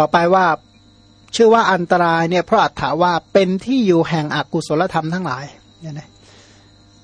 ต่อไปว่าชื่อว่าอันตรายเนี่ยเพราะอัตถาว่าเป็นที่อยู่แห่งอกุศลธรรมทั้งหลายเนี่ยนะ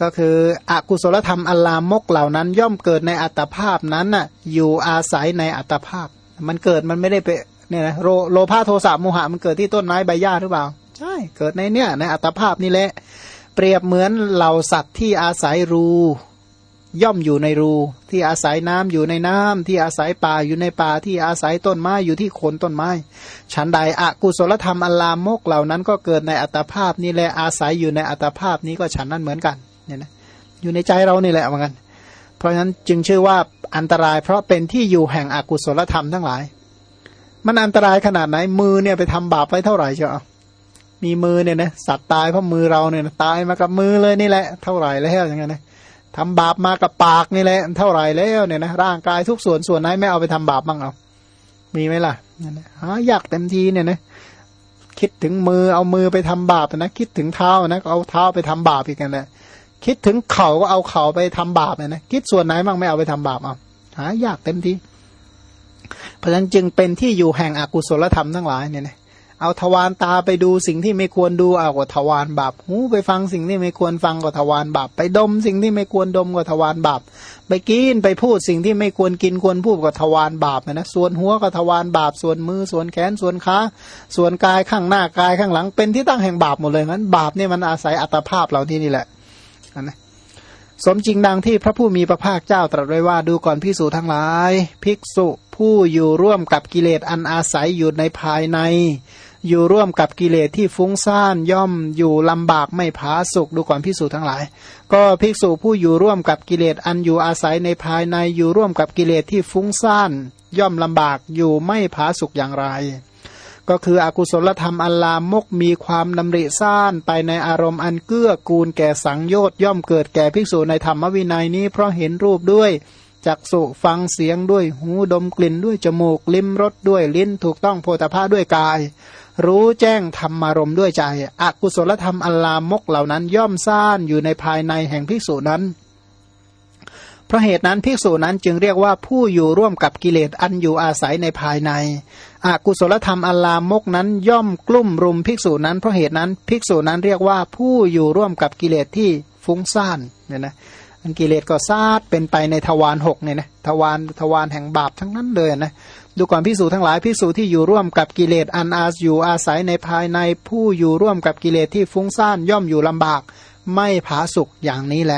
ก็คืออกุศลธรรมอัลลามกเหล่านั้น ย่อมเกิดในอัตภาพนั้นน่ะอยู่อาศัยในอัตภาพ มันเกิดมันไม่ได้ไปเนี่ยนะโลโลภะโทสะโมหะมันเกิดที่ต้นไม้ใบหญ้าหรือเปล่า ใช่เกิดในเนี่ยในอัตภาพนี่แหละ เปรียบเหมือนเหล่าสัตว์ที่อาศัยรู ย่อมอยู่ในรู ที่อาศัยน้ำอยู่ในน้ำที่อาศัยป่าอยู่ในป่าที่อาศัยต้นไม้อยู่ที่โคนต้นไม้ฉันใดอกุศลธรรมอลามกเหล่านั้นก็เกิดในอัตภาพนี่แหละอาศัยอยู่ในอัตภาพนี้ก็ฉันนั้นเหมือนกันเนี่ยนะอยู่ในใจเรานี่แหละเหมือนกัน เพราะฉะนั้นจึงชื่อว่าอันตราย เพราะเป็นที่อยู่แห่งอกุศลธรรมทั้งหลาย มันอันตรายขนาดไหนมือเนี่ยไปทำบาปไว้เท่าไหร่เชียวมีมือเนี่ยนะสัตว์ตายเพราะมือเราเนี่ยตายมากับมือเลยนี่แหละเท่าไหร่แล้วอย่างเงี้ยนะ ทำบาปมากับปากนี่แหละเท่าไหร่แล้วเนี่ยนะร่างกายทุกส่วนส่วนไหนไม่เอาไปทำบาปบ้างเอามีไหมล่ะหายากเต็มทีเนี่ยนะคิดถึงมือเอามือไปทำบาปนะคิดถึงเท้านะเอาเท้าไปทำบาปอีกกันนะคิดถึงเข่าก็เอาเข่าไปทำบาปนะคิดส่วนไหนบ้างไม่เอาไปทำบาปเอาหายากเต็มทีเพราะฉะนั้นจึงเป็นที่อยู่แห่งอกุศลธรรมทั้งหลายเนี่ยนะ เอาทวารตาไปดูสิ่งที่ไม่ควรดูเอาก็ทวารบาปหูไปฟังสิ่งที่ไม่ควรฟังก็ทวารบาปไปดม สิ่งที่ไม่ควรดมก็ทวารบาปไปกินไปพูดสิ่งที่ไม่ควรกินควรพูดก็ทวารบาปนะส่วนหัวก็ทวารบาปส่วนมือส่วนแขนส่วนขาส่วนกายข้างหน้ากายข้างหลัง เป็นที่ตั้งแห่งบาปหมดเลยนั้นบาปนี่มันอาศัยอัตภาพเราที่นี่แหละนะสมจริงดังที่พระผู้มีพระภาคเจ้าตรัสไว้ว่าดูก่อนภิกษุทั้งหลาย ภิกษุผู้อยู่ร่วมกับกิเลสอันอาศัยอยู่ในภายใน อยู่ร่วมกับกิเลสที่ฟุ้งซ่านย่อมอยู่ลำบากไม่ผาสุกดูก่อนพิสูจทั้งหลาย ก็ภิกษุผู้อยู่ร่วมกับกิเลสอันอยู่อาศัยในภายในอยู่ร่วมกับกิเลสที่ฟุ้งซ่านย่อมลำบากอยู่ไม่ผาสุกอย่างไร ก็คืออกุศลธรรมอัลลามกมีความดำริซ่านไปในอารมณ์อันเกื้อกูลแก่สังโยชน์ย่อมเกิดแก่ภิกษุในธรรมวินัยนี้เพราะเห็นรูปด้วยจักสุฟังเสียงด้วยหูดมกลิ่นด้วยจมูกลิ้มรสด้วยลิ้นถูกต้องโพธาภาด้วยกาย รู้แจ้งธรรมารมด้วยใจ อกุศลธรรมอัลลามกเหล่านั้นย่อมซ่านอยู่ในภายในแห่งภิกษุนั้นเพราะเหตุนั้นภิกษุนั้นจึงเรียกว่าผู้อยู่ร่วมกับกิเลสอันอยู่อาศัยในภายในอกุศลธรรมอัลลามกนั้นย่อมกลุ่มรุมภิกษุนั้นเพราะเหตุนั้นภิกษุนั้นเรียกว่าผู้อยู่ร่วมกับกิเลสที่ฟุ้งซ่านเนี่ยนะกิเลสก็ซาดเป็นไปในทวารหกเนี่ยนะทวารทวารแห่งบาปทั้งนั้นเลยนะ ดูก่อนพิสูจทั้งหลายพิสูจที่อยู่ร่วมกับกิเลสอันอาสอยู่อาศัยในภายในผู้อยู่ร่วมกับกิเลสที่ฟุ้งซ่านย่อมอยู่ลำบาก ไม่ผาสุกอย่างนี้แล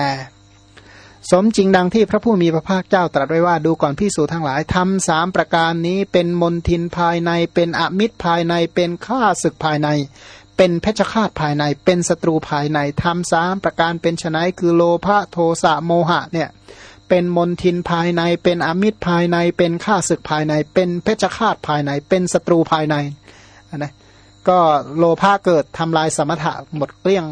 สมจริงดังที่พระผู้มีพระภาคเจ้าตรัสไว้ว่าดูก่อนพิสูจทั้งหลายทำสามประการนี้เป็นมนทินภายในเป็นอมิตรภายในเป็นข้าศึกภายใน เป็นเพชฌฆาตภายใน เป็นศัตรูภายในทำสามประการเป็นชนะคือโลภะโทสะโมหะเนี่ย เป็นมนทินภายใน เป็นอมิตรภายใน เป็นข้าศึกภายใน เป็นเพชฌฆาตภายใน เป็นศัตรูภายในนะก็โลภะเกิดทำลายสมถะหมดเกลี้ยง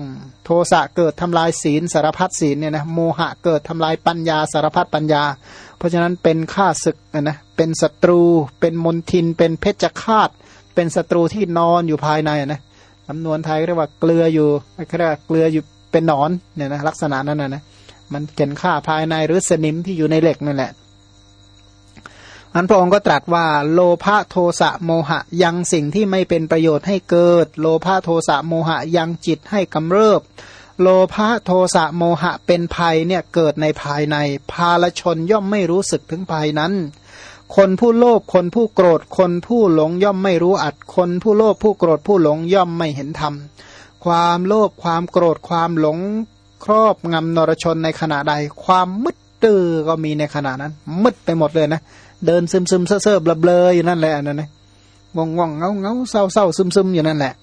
โทสะเกิดทำลายศีลสารพัดศีลเนี่ยนะโมหะเกิดทำลายปัญญาสารพัดปัญญา เพราะฉะนั้นเป็นข้าศึกนะเป็นศัตรู เป็นมนทิน เป็นเพชฌฆาต เป็นศัตรูที่นอนอยู่ภายในนะจำนวนไทยเรียกว่าเกลืออยู่ไม่เรียกว่าเกลืออยู่เป็นหนอนเนี่ยนะลักษณะนั้นนะนะ มันเข็นฆ่าภายในหรือสนิมที่อยู่ในเหล็กนั่นแหละอันพระองค์ก็ตรัสว่า โลภะโทสะโมหะยังสิ่งที่ไม่เป็นประโยชน์ให้เกิด โลภะโทสะโมหะยังจิตให้กำเริบ โลภะโทสะโมหะเป็นภัยเนี่ยเกิดในภายใน ภาลชนย่อมไม่รู้สึกถึงภัยนั้น คนผู้โลภคนผู้โกรธคนผู้หลงย่อมไม่รู้อัดคนผู้โลภผู้โกรธผู้หลงย่อมไม่เห็นธรรมความโลภความโกรธความหลง ครอบงำนรชนในขณะใด ความมืดตื้อก็มีในขณะนั้น มืดไปหมดเลยนะ เดินซึมซึมเซ่อเซ่อเบลเบลอยู่นั่นแหละนั่นนะว่องว่องเงาเงาเศร้าเศร้าซึมซึมอยู่นั่นแหละ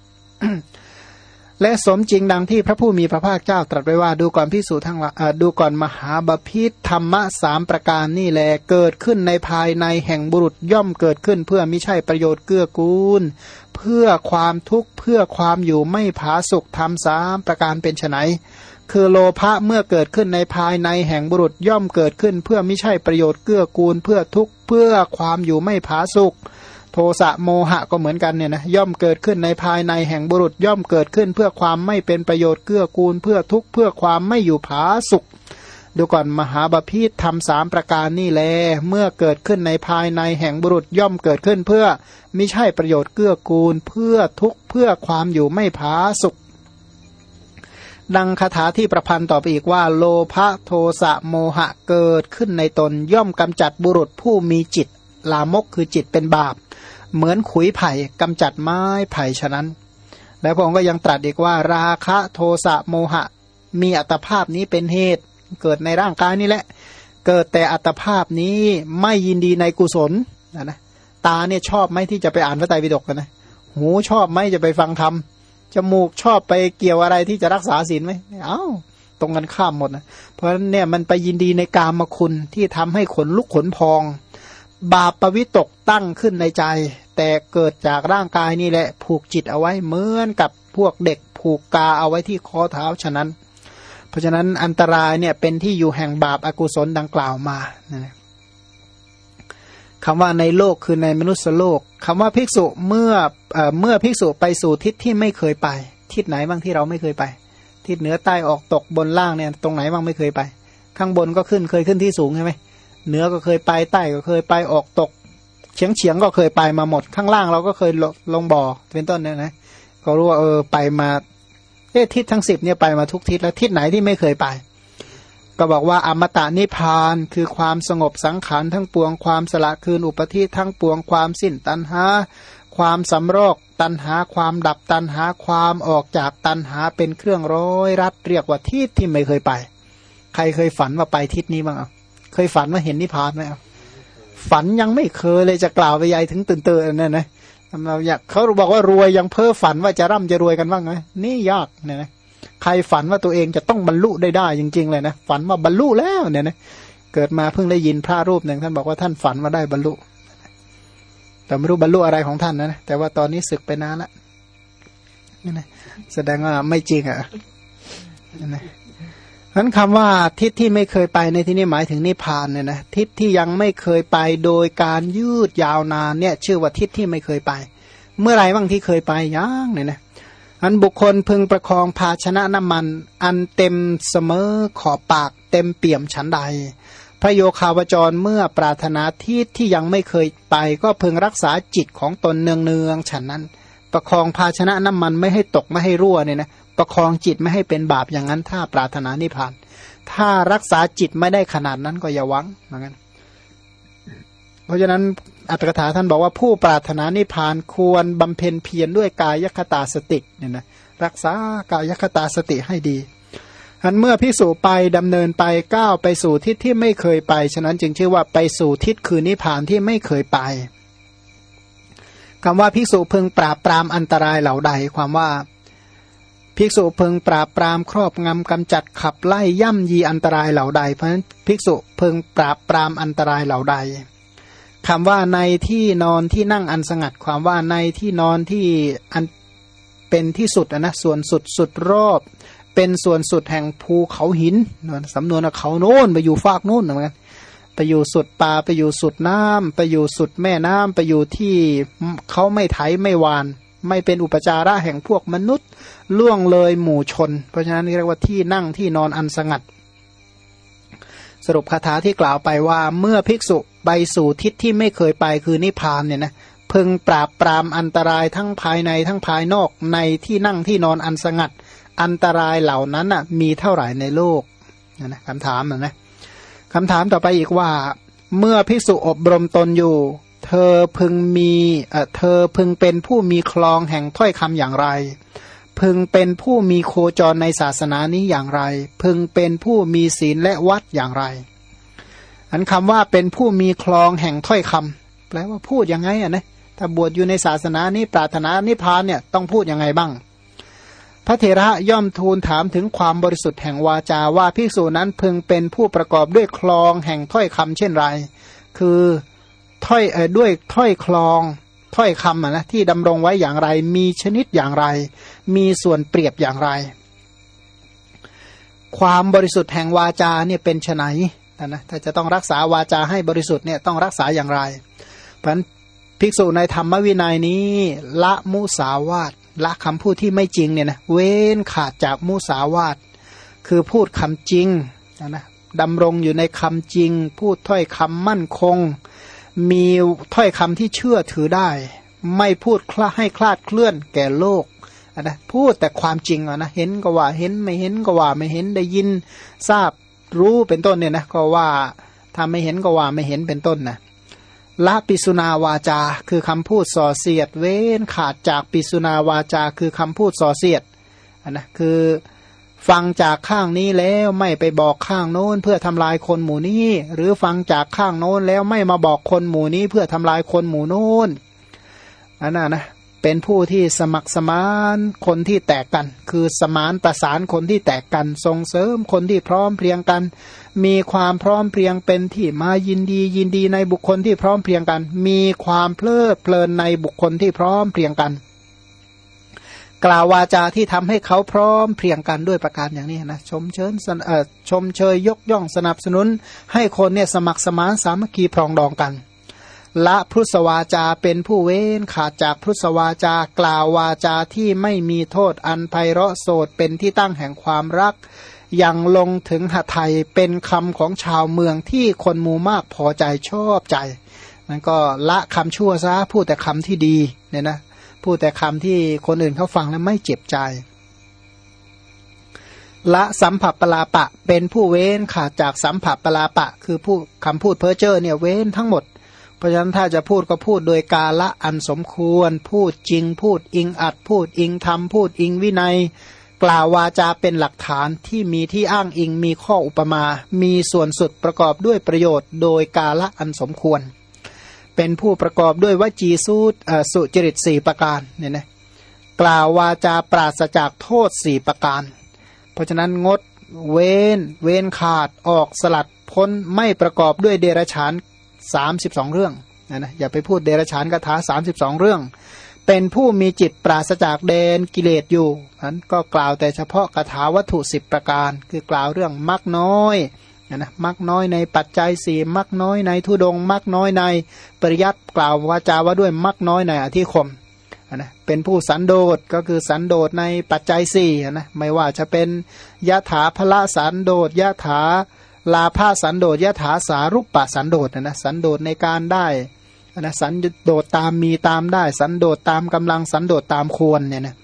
และสมจริงดังที่พระผู้มีพระภาคเจ้าตรัสไว้ว่าดูก่อนพิสูจทั้งดูก่อนมหาบาพิษธรรมะสามประการนี่แหละเกิดขึ้นในภายในแห่งบุรุษย่อมเกิดขึ้น เพื่อไม่ใช่ประโยชน์เกื้อกูล เพื่อความทุกข์เพื่อความอยู่ไม่ผาสุกทำสามประการเป็นไฉน คือโลภะเมื่อเกิดขึ้นในภายในแห่งบุรุษย่อมเกิดขึ้น เพื่อไม่ใช่ประโยชน์เกื้อกูลเพื่อทุกเพื่อความอยู่ไม่ผาสุกโทสะโมหะก็เหมือนกันเนี่ยนะย่อมเกิดขึ้นในภายในแห่งบุรุษย่อมเกิดขึ้น เพื่อความไม่เป็นประโยชน์เกื้อกูล เพื่อทุกเพื่อความไม่อยู่ผาสุกดูก่อนมหาบาพิษทำสามประการนี่แล เมื่อเกิดขึ้นในภายในแห่งบุรุษย่อมเกิดขึ้นเพื่อไม่ใช่ประโยชน์เกื้อกูล เพื่อทุกเพื่อความอยู่ไม่ผาสุข ดังคาถาที่ประพันธ์ต่อไปอีกว่า โลภะโทสะโมหะเกิดขึ้นในตนย่อมกำจัดบุรุษผู้มีจิต ลามกคือจิตเป็นบาป เหมือนขุยไผ่กำจัดไม้ไผ่ฉะนั้น แล้วพระองค์ก็ยังตรัสอีกว่า ราคะโทสะโมหะ มีอัตภาพนี้เป็นเหตุ เกิดในร่างกายนี่แหละ เกิดแต่อัตภาพนี้ไม่ยินดีในกุศลนะนะตาเนี่ยชอบไหมที่จะไปอ่านพระไตรปิฎกกันนะหูชอบไหมจะไปฟังธรรม จมูกชอบไปเกี่ยวอะไรที่จะรักษาศีลไหมเอ้าตรงกันข้ามหมดนะเพราะฉะนั้นเนี่ยมันไปยินดีในกามคุณที่ทำให้ขนลุกขนพอง บาปปวิตกตั้งขึ้นในใจ แต่เกิดจากร่างกายนี่แหละ ผูกจิตเอาไว้เหมือนกับพวกเด็กผูกกาเอาไว้ที่คอเท้าฉะนั้น เพราะฉะนั้นอันตรายเนี่ยเป็นที่อยู่แห่งบาปอากุศลดังกล่าวมานะ คำว่าในโลกคือในมนุษย์โลกคำว่าภิกษุเมื่อเอเมื่อภิกษุไปสู่ทิศที่ไม่เคยไป ทิศไหนบ้างที่เราไม่เคยไป ทิศเหนือใต้ออกตกบนล่างเนี่ยตรงไหนบ้างไม่เคยไป ข้างบนก็ขึ้นเคยขึ้นที่สูงใช่ไหมเหนือก็เคยไปใต้ก็เคยไปออกตกเฉียงเฉียงก็เคยไปมาหมด ข้างล่างเราก็เคยลงบ่อเป็นต้นเนี่ยนะก็รู้ว่าเออไปมาเอ๊ทิศทั้งสิบเนี่ยไปมาทุกทิศแล้วทิศไหนที่ไม่เคยไป ก็บอกว่าอมตะนิพาน คือความสงบสังขารทั้งปวงความสละคืนอุปธิทั้งปวงความสิ้นตันหา ความสำรอกตันหาความดับตันหาความออกจากตันหาเป็นเครื่องร้อยรัดเรียกว่าทิศที่ไม่เคยไป ใครเคยฝันว่าไปทิศนี้บ้างอะเคยฝันว่าเห็นนิพพานไหมอะฝันยังไม่เคยเลยจะกล่าวไปใหญ่ถึงตื่นเตือนนั่นนะเราอยากเขาบอกว่ารวยยังเพ้อฝันว่าจะร่ำจะรวยกันบ้างไหมนี่ยากเนี่ยนะ ใครฝันว่าตัวเองจะต้องบรรลุได้ได้จริง ๆ เลยนะ ฝันว่าบรรลุแล้วเนี่ยนะเกิดมาเพิ่งได้ยินพระรูปหนึ่งท่านบอกว่าท่านฝันว่าได้บรรลุ แต่ไม่รู้บรรลุอะไรของท่านนะแต่ว่าตอนนี้ศึกไปนานละนี่นะแสดงว่าไม่จริงอะนี่นะนั้นคำว่าทิศที่ไม่เคยไปในที่นี้หมายถึงนิพพานเนี่ยนะทิศที่ยังไม่เคยไปโดยการยืดยาวนานเนี่ย ชื่อว่าทิศที่ไม่เคยไป เมื่อไรบ้างที่เคยไปยังเนี่ยนะ อันบุคคลพึงประคองภาชนะน้ำมัน อันเต็มเสมอขอบปากเต็มเปี่ยมฉันใด พระโยคาวจรเมื่อปรารถนาที่ที่ยังไม่เคยไป ก็พึงรักษาจิตของตนเนืองเนืองฉันนั้น ประคองภาชนะน้ำมันไม่ให้ตกไม่ให้รั่วเนี่ยนะประคองจิตไม่ให้เป็นบาปอย่างนั้น ถ้าปรารถนานิพพาน ถ้ารักษาจิตไม่ได้ขนาดนั้นก็อย่าหวังเหมือนกันเพราะฉะนั้น อัตถกถาท่านบอกว่าผู้ปรารถนานิพพานควรบำเพ็ญเพียรด้วยกายคตาสติเนี่ยนะรักษากายคตาสติให้ดีอันเมื่อพิสูจไปดำเนินไปก้าวไปสู่ทิศที่ไม่เคยไป ฉะนั้นจึงชื่อว่าไปสู่ทิศคือนิพพานที่ไม่เคยไปคำว่าพิสูจพึงปราบปรามอันตรายเหล่าใดความว่าภิกษุพึงปราบปรามครอบงำกำจัดขับไล่ย่ำยีอันตรายเหล่าใด เพราะฉะนั้นภิกษุพึงปราบปรามอันตรายเหล่าใด คำว่าในที่นอนที่นั่งอันสงัด ความว่าในที่นอนที่อันเป็นที่สุดนะส่วนสุดสุดรอบ เป็นส่วนสุดแห่งภูเขาหินสำนวนเขาโน้นไปอยู่ฟากโน้นเหมือนกันไปอยู่สุดป่าไปอยู่สุดน้ำไปอยู่สุดแม่น้ำไปอยู่ที่เขาไม่ไถไม่วาน ไม่เป็นอุปจาระแห่งพวกมนุษย์ล่วงเลยหมู่ชน เพราะฉะนั้นเรียกว่าที่นั่งที่นอนอันสงัด สรุปคาถาที่กล่าวไปว่าเมื่อภิกษุไปสู่ทิศที่ไม่เคยไปคือนิพพานเนี่ยนะพึงปราบปรามอันตรายทั้งภายในทั้งภายนอกในที่นั่งที่นอนอันสงัด อันตรายเหล่านั้นอะมีเท่าไหร่ในโลกนะคำถามนะคำถามต่อไปอีกว่า เมื่อภิกษุอบรมตนอยู่ เธอพึงมีเอ่อเธอพึงเป็นผู้มีคลองแห่งถ้อยคำอย่างไร พึงเป็นผู้มีโคจรในศาสนานี้อย่างไร พึงเป็นผู้มีศีลและวัดอย่างไร อันคำว่าเป็นผู้มีคลองแห่งถ้อยคำแปลว่าพูดยังไงอะนะถ้าบวชอยู่ในศาสนานี้ปรารถนานิพพานเนี่ยต้องพูดยังไงบ้าง พระเถระย่อมทูลถามถึงความบริสุทธิ์แห่งวาจาว่าภิกษุนั้นพึงเป็นผู้ประกอบด้วยคลองแห่งถ้อยคำเช่นไร คือถ้อยเอ่ด้วยถ้อยคลอง ถ้อยคำนะที่ดำรงไว้อย่างไร มีชนิดอย่างไร มีส่วนเปรียบอย่างไร ความบริสุทธิ์แห่งวาจาเนี่ยเป็นไนนะถ้าจะต้องรักษาวาจาให้บริสุทธิ์เนี่ยต้องรักษาอย่างไร เพราะนั้นภิกษุในธรรมวินัยนี้ ละมุสาวาตละคำพูดที่ไม่จริงเนี่ยนะเว้นขาดจากมุสาวาตคือพูดคำจริงนะดำรงอยู่ในคำจริง พูดถ้อยคำมั่นคง มีถ้อยคำที่เชื่อถือได้ ไม่พูดคลาให้คลาดเคลื่อนแก่โลกนะพูดแต่ความจริงนะเห็นก็ว่าเห็นไม่เห็นก็ว่าไม่เห็นได้ยินทราบรู้เป็นต้นเนี่ยนะก็ว่าถ้าไม่เห็นก็ว่าไม่เห็นเป็นต้นนะละปิสุนาวาจา คือคำพูดส่อเสียด เว้นขาดจากปิสุนาวาจา คือคำพูดส่อเสียดนะคือ ฟังจากข้างนี้แล้วไม่ไปบอกข้างโน้นเพื่อทำลายคนหมู่นี้ หรือฟังจากข้างโน้นแล้วไม่มาบอกคนหมู่นี้ เพื่อทำลายคนหมู่โน้นอันนั้นนะเป็นผู้ที่สมัครสมานคนที่แตกกัน คือสมานประสานคนที่แตกกันส่งเสริมคนที่พร้อมเพรียงกัน มีความพร้อมเพรียงเป็นที่มายินดียินดีในบุคคลที่พร้อมเพรียงกัน มีความเพลิดเพลินในบุคคลที่พร้อมเพรียงกัน กล่าววาจาที่ทำให้เขาพร้อมเพรียงกันด้วยประการอย่างนี้นะชมเชิญชมเชยยกย่องสนับสนุน ให้คนเนี่ยสมัครสมานสามัคคีพรองดองกัน ละพุทธวาจาเป็นผู้เว้นขาดจากพุทธวาจากล่าววาจาที่ไม่มีโทษอันไพเราะโสดเป็นที่ตั้งแห่งความรักอยังลงถึงหไทยเป็นคำของชาวเมืองที่คนมูมากพอใจชอบใจมันก็ละคำชั่วซะพูดแต่คำที่ดีเนี่ยนะ พูดแต่คำที่คนอื่นเขาฟังแล้วไม่เจ็บใจ ละสัมผัสปลาปะ เป็นผู้เว้นขาดจากสัมผัสปลาปะ คือผู้คำพูดเพ้อเจ้อเนี่ยเว้นทั้งหมด เพราะฉะนั้นถ้าจะพูดก็พูดโดยกาละอันสมควร พูดจริงพูดอิงอัด พูดอิงธรรมพูดอิงวินัย กล่าววาจาเป็นหลักฐานที่มีที่อ้างอิงมีข้ออุปมา มีส่วนสุดประกอบด้วยประโยชน์ โดยกาละอันสมควร เป็นผู้ประกอบด้วยวจีสูตรสุจริตสี่ประการเนี่ยนะกล่าววาจาปราศจากโทษสี่ประการ เพราะฉะนั้นงดเว้นเว้นขาดออกสลัดพ้นไม่ประกอบด้วยเดรฉานสามสิบสองเรื่องนะนะอย่าไปพูดเดรฉานคาถาสามสิบสองเรื่อง เป็นผู้มีจิตปราศจากเดนกิเลสอยู่นั้นก็กล่าวแต่เฉพาะคาถาวัตถุสิบประการ คือกล่าวเรื่องมักน้อย นะมักน้อยในปัจจัยสี่มักน้อยในทุดง มักน้อยในปริยัติกล่าววาจาว่าด้วยมักน้อยในอธิคมนะเป็นผู้สันโดษก็คือสันโดษในปัจจัยสี่นะไม่ว่าจะเป็นยะถาพละสันโดษยะถาลาภาสันโดษยะถาสารุปปะสันโดษนะสันโดษในการได้นะสันโดษตามมีตามได้ สันโดษตามกำลังสันโดษตามควรเนี่ยนะ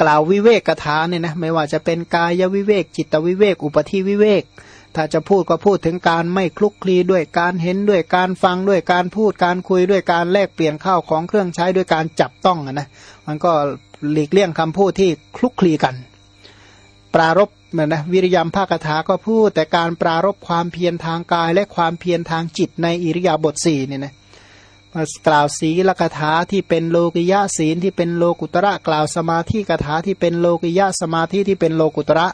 กล่าววิเวกกถาเนี่ยนะไม่ว่าจะเป็นกายวิเวก จิตวิเวก อุปธิวิเวก ถ้าจะพูดก็พูดถึงการไม่คลุกคลีด้วยการเห็นด้วยการฟังด้วยการพูดการคุยด้วยการแลกเปลี่ยนข้าวของเครื่องใช้ด้วยการจับต้องนะมันก็หลีกเลี่ยงคำพูดที่คลุกคลีกัน ปรารบนะนะวิริยมภาคถาก็พูดแต่การปรารบความเพียรทางกายและความเพียรทางจิตในอิริยาบถสี่เนี่ยนะ กล่าวสีลกถาที่เป็นโลกิยะศีลที่เป็นโลกุตระกล่าวสมาธิกถาที่เป็นโลกิยะสมาธิที่เป็นโลกุตระ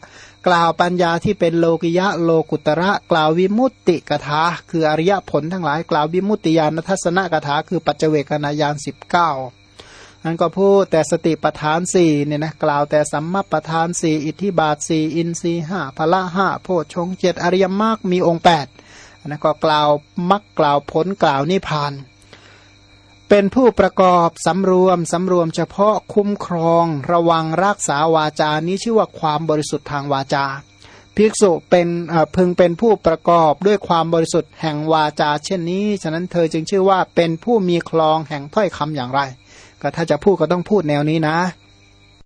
กล่าวปัญญาที่เป็นโลกิยะโลกุตระ กล่าววิมุตติกถาคืออริยผลทั้งหลาย กล่าววิมุตติญาณทัศนกถาคือปัจเจเวกนายานสิบเก้านันก็พูดแต่สติปทานสี่เนี่ยนะกล่าวแต่สัมมาปทานสี่อิทธิบาทสี่อินทรีห้าพละห้าโพชงเจ็ดอริยมรรคมีองค์แปดนะก็กล่าวมักกล่าวผลกล่าวนิพพาน เป็นผู้ประกอบสำรวมสำรวมเฉพาะคุ้มครอง ระวังรักษาวาจานี้ชื่อว่าความบริสุทธิ์ทางวาจา ภิกษุเป็นพึงเป็นผู้ประกอบด้วยความบริสุทธิ์แห่งวาจา เช่นนี้ ฉะนั้นเธอจึงชื่อว่าเป็นผู้มีคลองแห่งถ้อยคำอย่างไร ก็ถ้าจะพูดก็ต้องพูดแนวนี้นะ